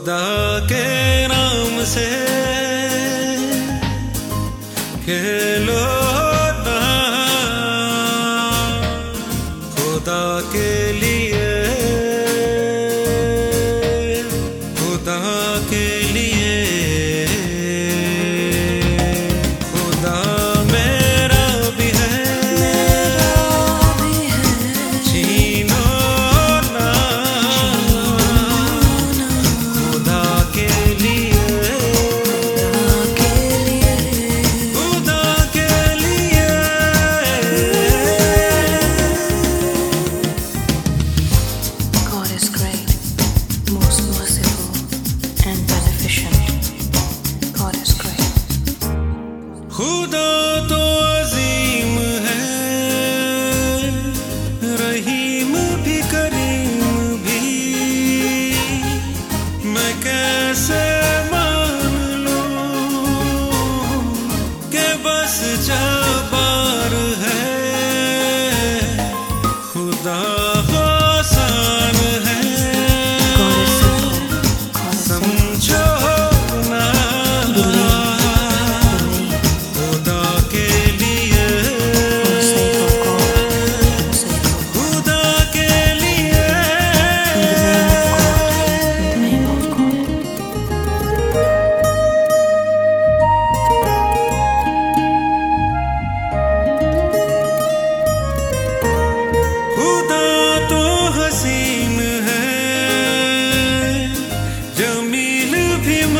खुदा के नाम से खेलो ना। खुदा के लिए खुदा तो अजीम है रही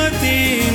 matin